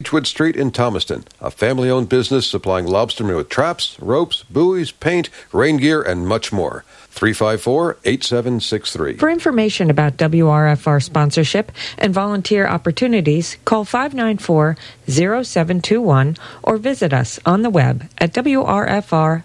Beechwood Street in Thomaston, a family owned business supplying lobstermen with traps, ropes, buoys, paint, rain gear, and much more. 354 8763. For information about WRFR sponsorship and volunteer opportunities, call 594 0721 or visit us on the web at wrfr.org.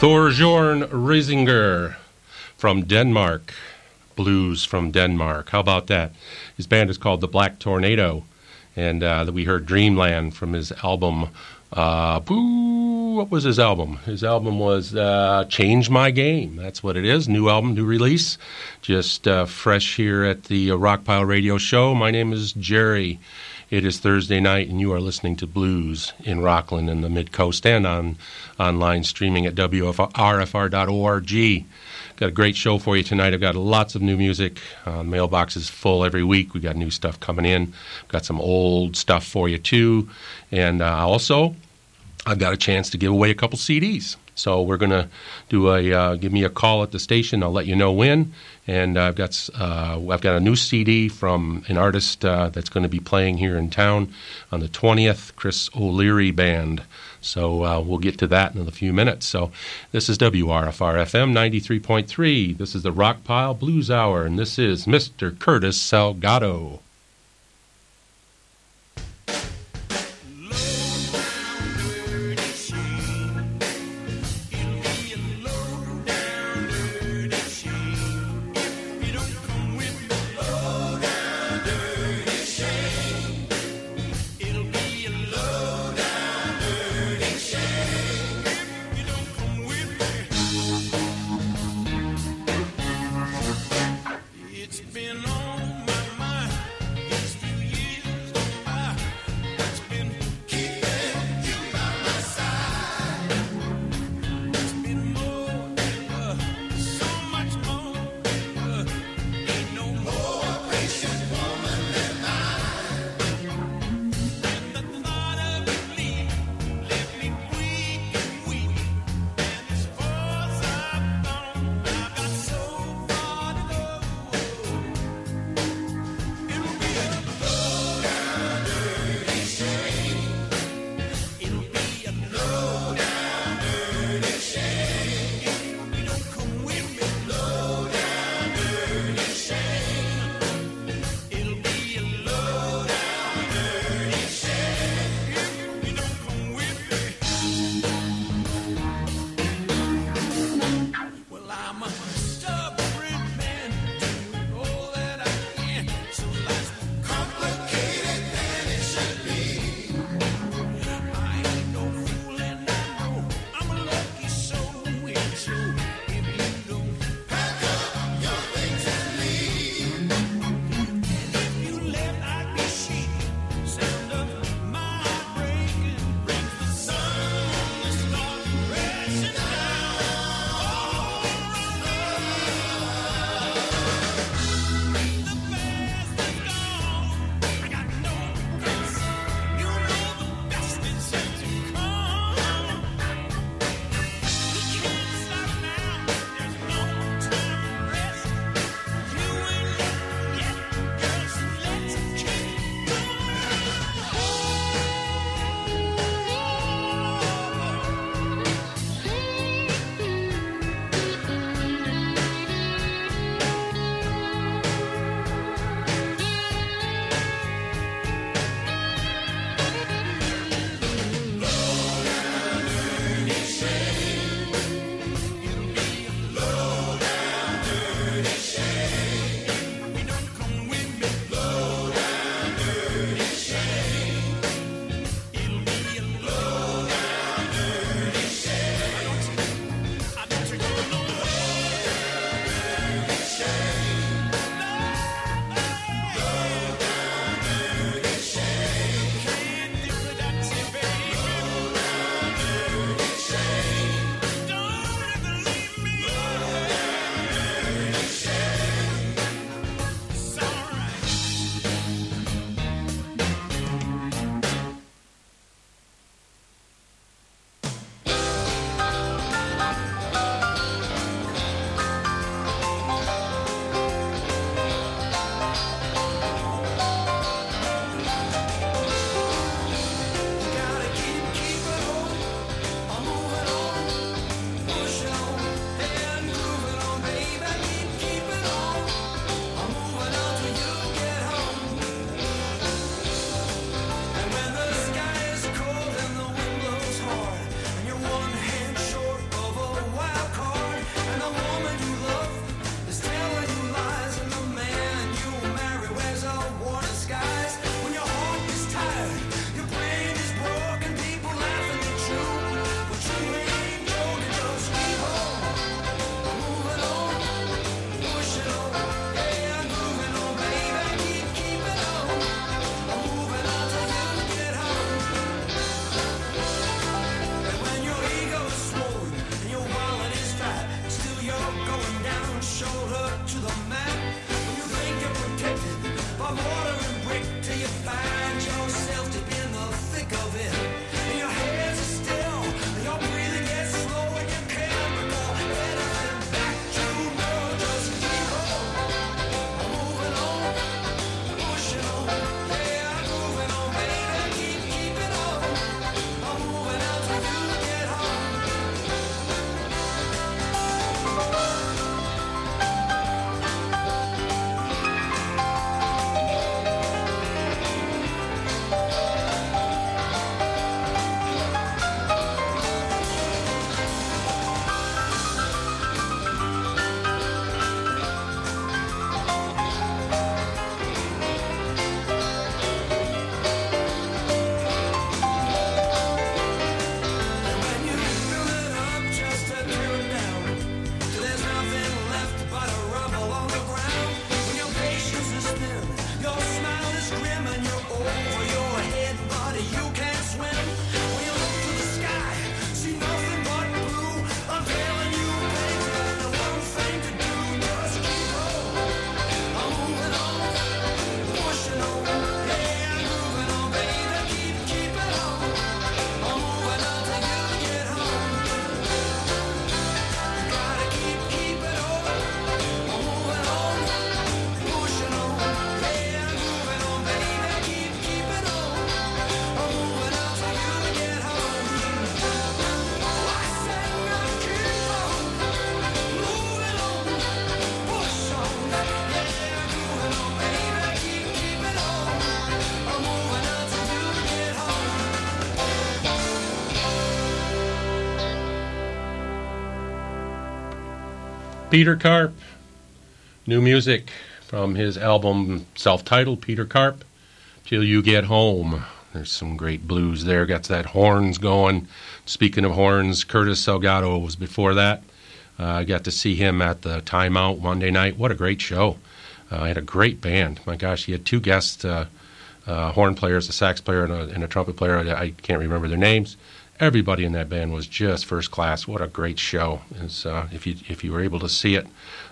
Thorbjorn Risager from Denmark. Blues from Denmark. How about that? His band is called The Black Tornado. And uh, we heard Dreamland from his album. Uh, boo, what was his album? His album was uh, Change My Game. That's what it is. New album, new release. Just fresh here at the Rockpile Radio Show. My name is Jerry. It is Thursday night, and you are listening to Blues in Rockland and the Mid Coast and on online streaming at WRFR.org. Got a great show for you tonight. I've got lots of new music. Uh, mailbox is full every week. we got new stuff coming in. Got some old stuff for you, too. And uh, also, I've got a chance to give away a couple CDs. So we're going to do a uh, give me a call at the station. I'll let you know when. And I've got uh, I've got a new CD from an artist uh, that's going to be playing here in town on the 20th, Chris O'Leary Band. So uh, we'll get to that in a few minutes. So this is WRFR FM 93.3. This is the Rockpile Blues Hour, and this is Mr. Curtis Salgado. Peter Karp. New music from his album self titled Peter Karp, Till You Get Home. There's some great blues there. Got that horns going. Speaking of horns, Curtis Salgado was before that. Uh, I got to see him at the Timeout Monday night. What a great show! Uh, I had a great band. My gosh, he had two guest uh, uh, horn players, a sax player and a, and a trumpet player. I, I, can't remember their names. Everybody in that band was just first class. What a great show! Uh, if you if you were able to see it,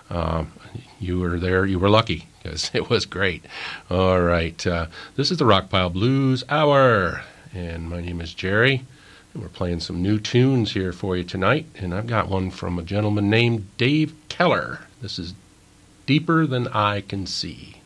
um, you were there, you were lucky because it was great. All right, uh, this is the Rockpile Blues Hour, and my name is Jerry. And we're playing some new tunes here for you tonight, and I've got one from a gentleman named Dave Keller. This is Deeper Than I Can See.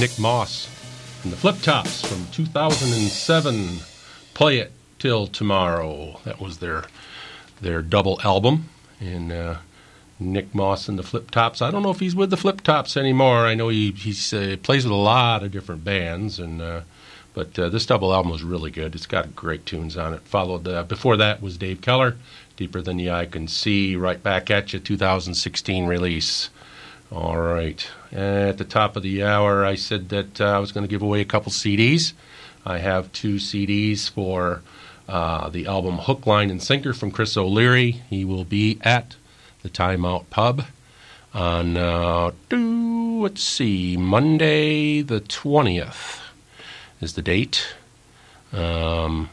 Nick Moss and the Flip Tops from 2007. Play It Till Tomorrow. That was their their double album. And uh, Nick Moss and the Flip Tops. I don't know if he's with the Flip Tops anymore. I know he he's, uh, plays with a lot of different bands, and uh, but this double album was really good. It's got great tunes on it. Followed before that was Dave Keller, Deeper Than the Eye Can See. Right back at you, 2016 release. All right. At the top of the hour, I said that uh, I was going to give away a couple CDs. I have two CDs for uh, the album Hook, Line, and Sinker from Chris O'Leary. He will be at the Timeout Pub on, uh, let's see, Monday the 20th is the date. Um,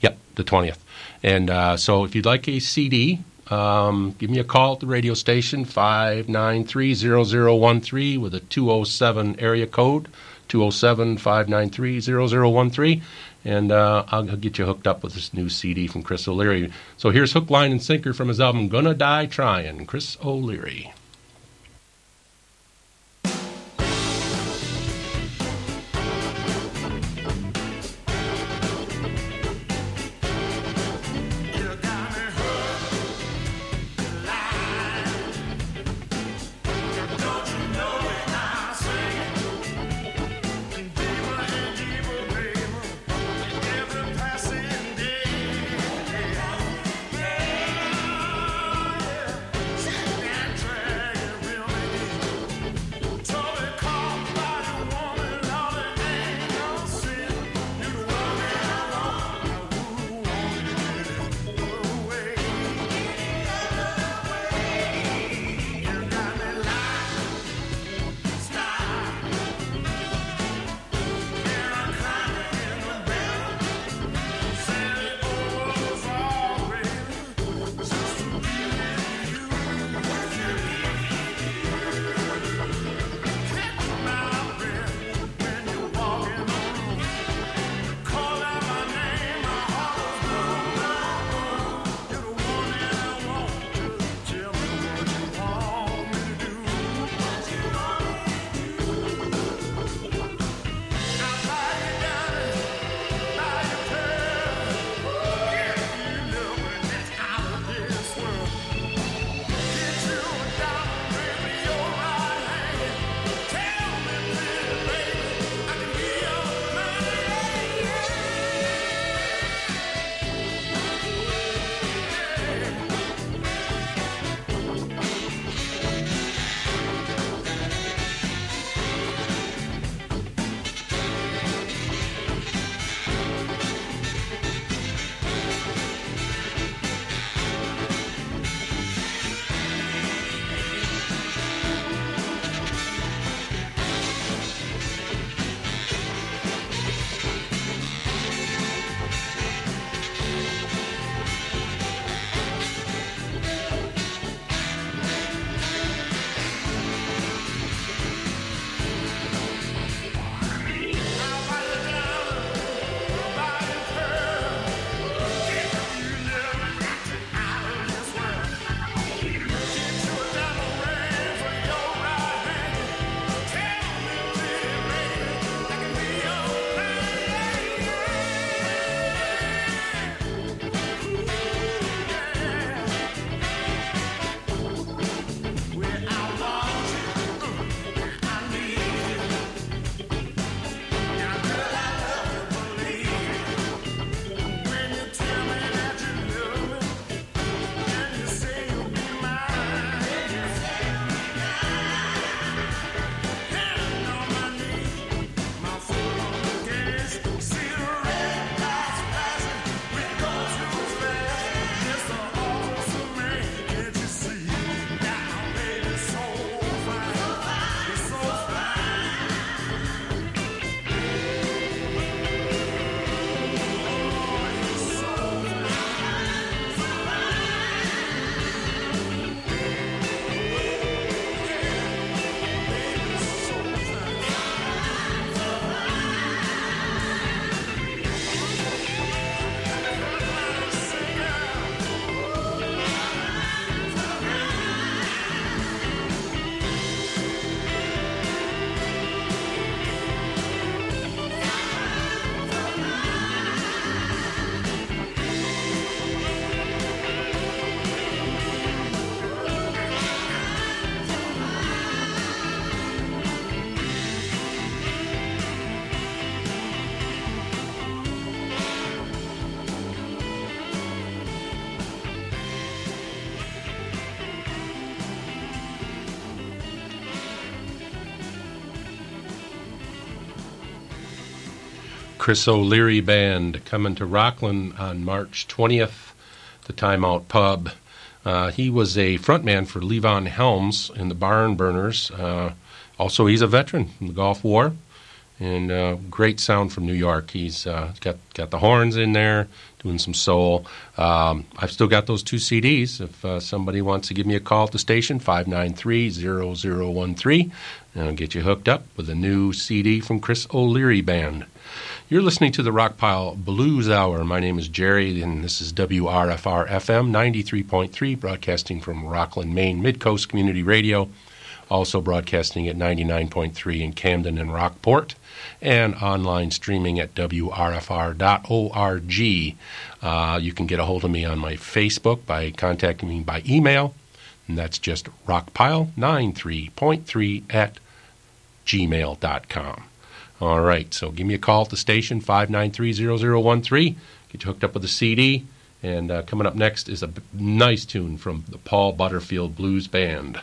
yep, the 20th. And uh, so if you'd like a CD, um, give me a call at the radio station, 593-0013 with a 207 area code, 207-593-0013. And uh, I'll get you hooked up with this new CD from Chris O'Leary. So here's Hook, Line, and Sinker from his album Gonna Die Trying, Chris O'Leary. Chris O'Leary Band coming to Rockland on March 20th, the Timeout Pub. Uh, he was a frontman for Levon Helms in the Barn Burners. Uh, also, he's a veteran from the Gulf War, and uh, great sound from New York. He's got got the horns in there, doing some soul. Um, I've still got those two CDs. If somebody wants to give me a call at the station, 593-0013, and I'll get you hooked up with a new CD from Chris O'Leary Band. You're listening to the Rockpile Blues Hour. My name is Jerry, and this is WRFR FM 93.3, broadcasting from Rockland, Maine, Midcoast Community Radio. Also broadcasting at 99.3 in Camden and Rockport, and online streaming at WRFR.org. Uh, you can get a hold of me on my Facebook by contacting me by email, and that's just rockpile93.3 at gmail.com. All right, so give me a call at the station, 593-0013. Get you hooked up with a CD. And uh, coming up next is a nice tune from the Paul Butterfield Blues Band.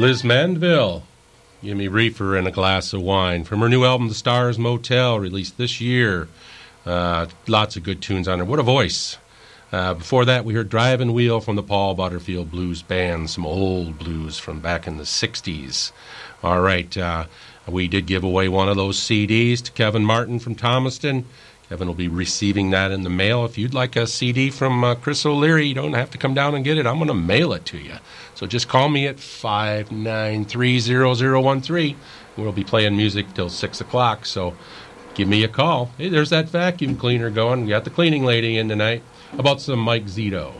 Liz Mandeville, give me reefer and a glass of wine from her new album, The Stars Motel, released this year. Uh, lots of good tunes on her. What a voice! Uh, before that, we heard Driving Wheel from the Paul Butterfield Blues Band, some old blues from back in the 60s. All right, uh, we did give away one of those CDs to Kevin Martin from Thomaston. Kevin will be receiving that in the mail. If you'd like a CD from uh, Chris O'Leary, you don't have to come down and get it. I'm going to mail it to you. So just call me at 5930013. We'll be playing music till 6 o'clock. So give me a call. Hey, there's that vacuum cleaner going. We got the cleaning lady in tonight. How About some Mike Zito.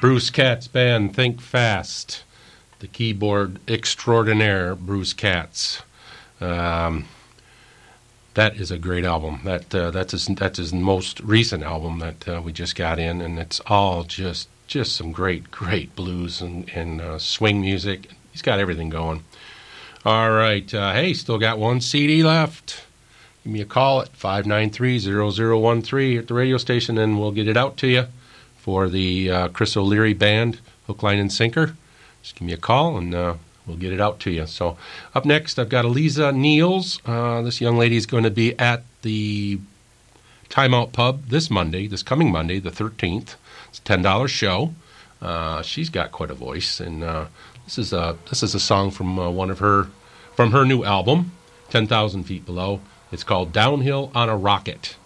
Bruce Katz Band, Think Fast. The keyboard extraordinaire, Bruce Katz. Um, that is a great album. That uh, that's his, that's his most recent album that uh, we just got in, and it's all just just some great great blues and and uh, swing music. He's got everything going. All right, hey, still got one CD left. Give me a call at 593-0013 at the radio station, and we'll get it out to you for the uh, Chris O'Leary Band, Hook, Line, and Sinker. Just give me a call, and uh, we'll get it out to you. So up next, I've got Eliza Neals. Uh, this young lady is going to be at the Timeout Pub this Monday, this coming Monday, the 13th. It's a $10 show. She's got quite a voice, and this is a this is a song from one of her from her new album, 10,000 Feet Below. It's called Downhill on a Rocket.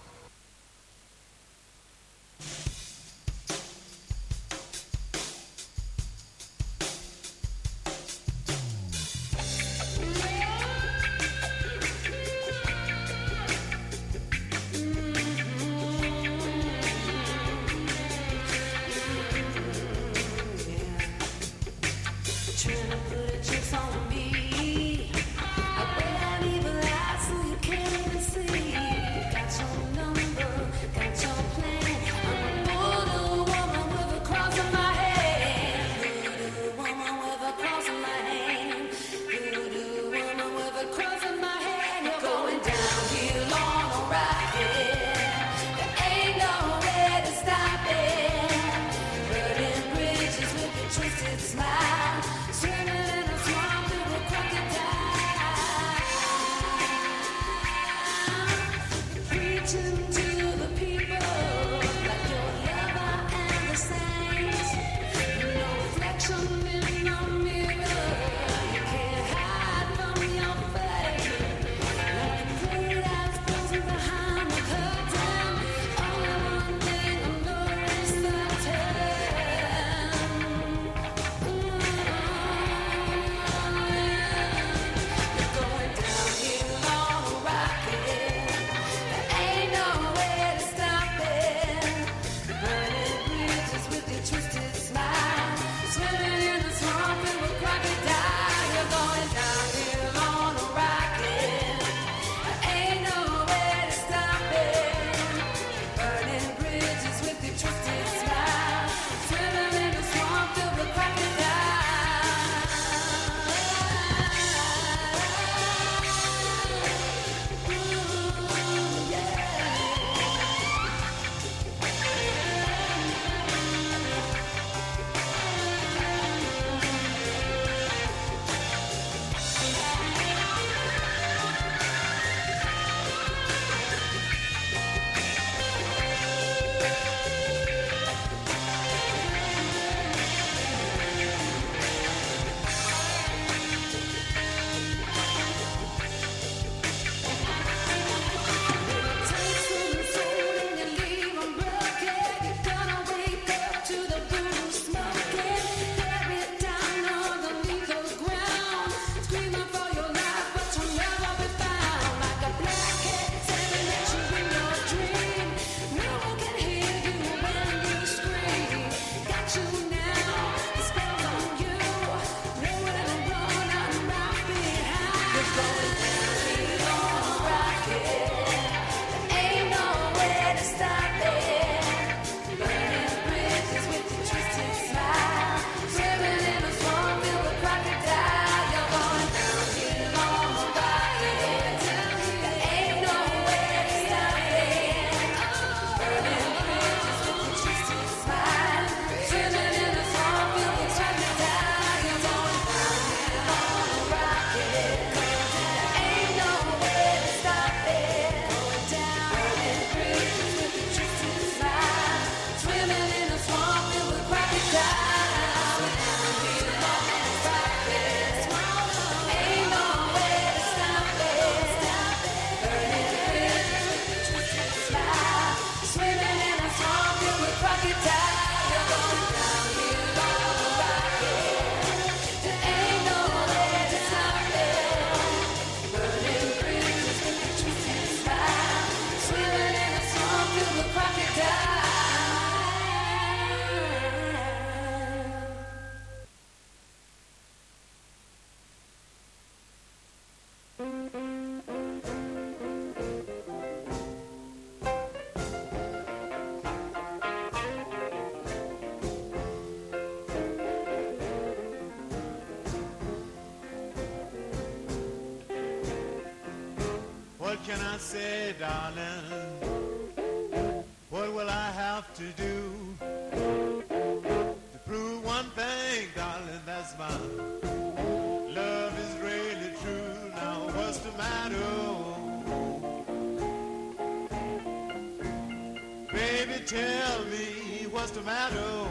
Tell me what's the matter?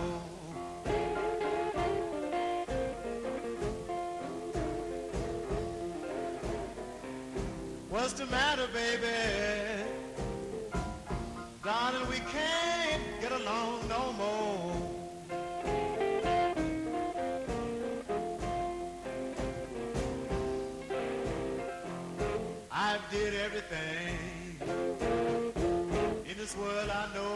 What's the matter, baby? Darling, we can't get along no more. I've did everything in this world I know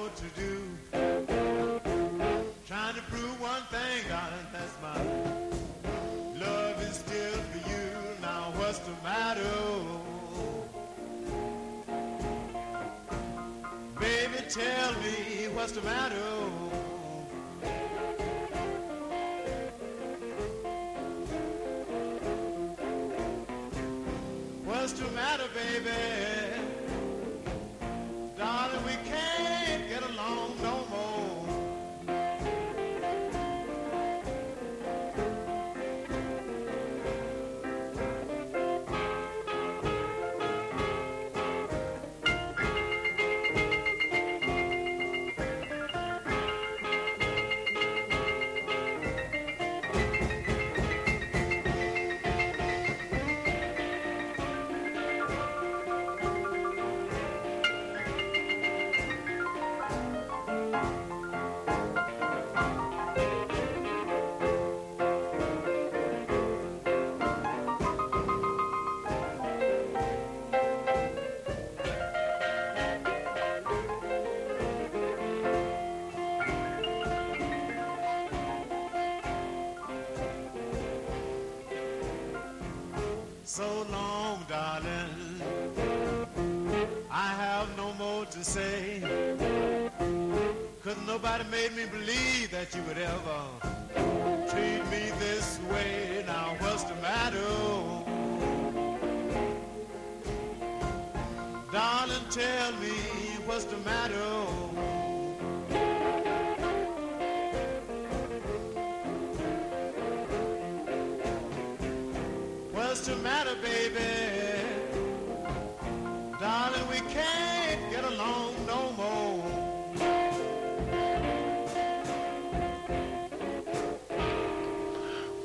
tell me what's the matter? So long, darling. I have no more to say. Cause nobody made me believe that you would ever treat me this way. Now, what's the matter? Darling, tell me what's the matter?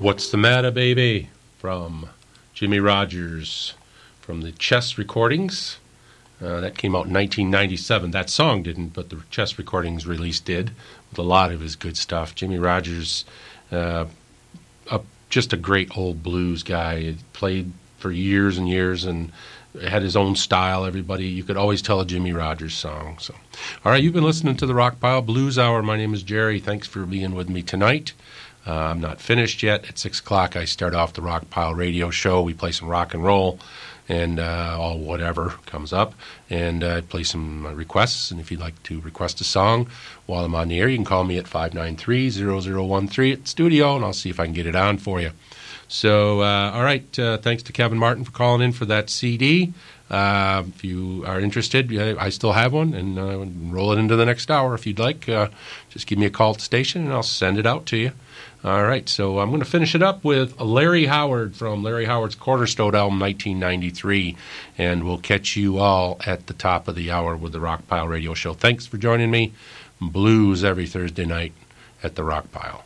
What's the Matter, Baby? from Jimmy Rogers from the Chess Recordings. Uh, that came out in 1997. That song didn't, but the Chess Recordings release did, with a lot of his good stuff. Jimmy Rogers, uh, a, just a great old blues guy. He played for years and years and had his own style. Everybody, you could always tell a Jimmy Rogers song. So, all right, you've been listening to the Rock Pile Blues Hour. My name is Jerry. Thanks for being with me tonight. Uh, I'm not finished yet. At 6 o'clock, I start off the Rock Pile radio show. We play some rock and roll and uh, all whatever comes up. And uh, play some uh, requests. And if you'd like to request a song while I'm on the air, you can call me at 593 0013 at studio, and I'll see if I can get it on for you. So, uh, all right, thanks to Kevin Martin for calling in for that CD. If you are interested, I still have one, and uh, roll it into the next hour if you'd like. Just give me a call at the station, and I'll send it out to you. All right, so I'm going to finish it up with Larry Howard from Larry Howard's Cornerstone album 1993, and we'll catch you all at the top of the hour with the Rock Pile Radio Show. Thanks for joining me. Blues every Thursday night at the Rock Pile.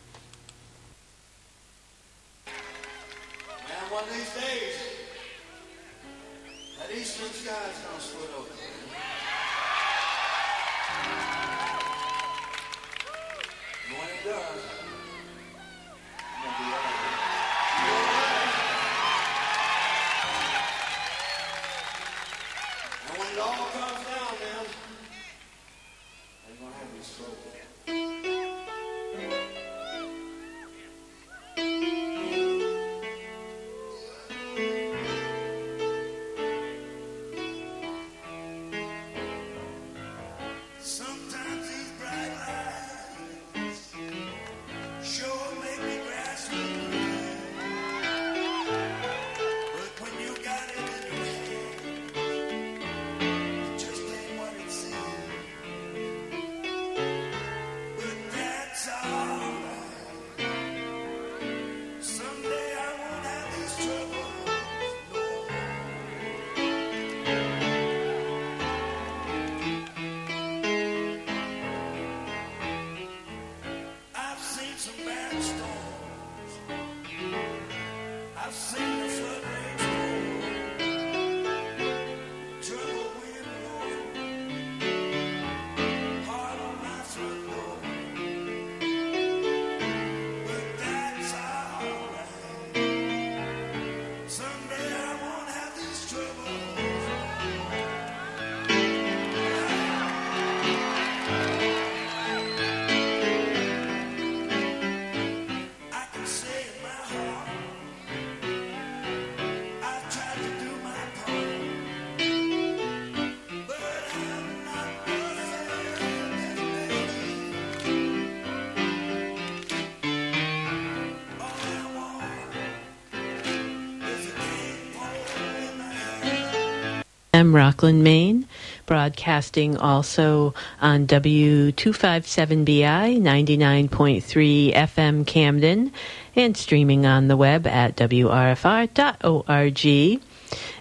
I'm Rockland, Maine, broadcasting also on W257BI 99.3 FM Camden and streaming on the web at WRFR.org.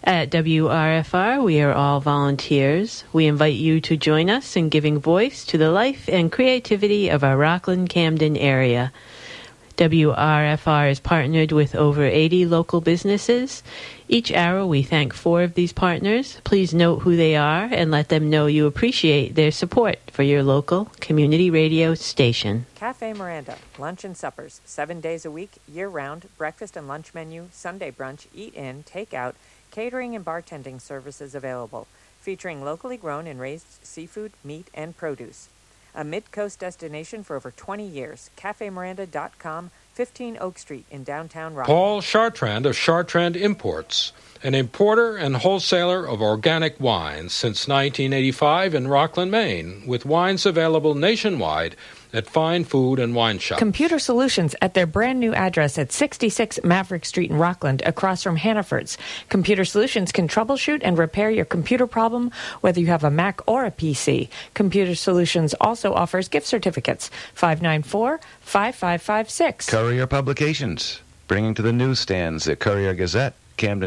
At WRFR, we are all volunteers. We invite you to join us in giving voice to the life and creativity of our Rockland Camden area. WRFR is partnered with over 80 local businesses. Each hour, we thank four of these partners. Please note who they are and let them know you appreciate their support for your local community radio station. Cafe Miranda, lunch and suppers, seven days a week, year round, breakfast and lunch menu, Sunday brunch, eat in, take out, catering and bartending services available, featuring locally grown and raised seafood, meat, and produce. A mid coast destination for over 20 years. CafeMiranda.com, 15 Oak Street in downtown Rockland. Paul Chartrand of Chartrand Imports, an importer and wholesaler of organic wines since 1985 in Rockland, Maine, with wines available nationwide at fine food and wine shop. Computer Solutions at their brand new address at 66 Maverick Street in Rockland, across from Hannaford's. Computer Solutions can troubleshoot and repair your computer problem, whether you have a Mac or a PC. Computer Solutions also offers gift certificates. 594 5556. Courier Publications, bringing to the newsstands the Courier Gazette, Camden.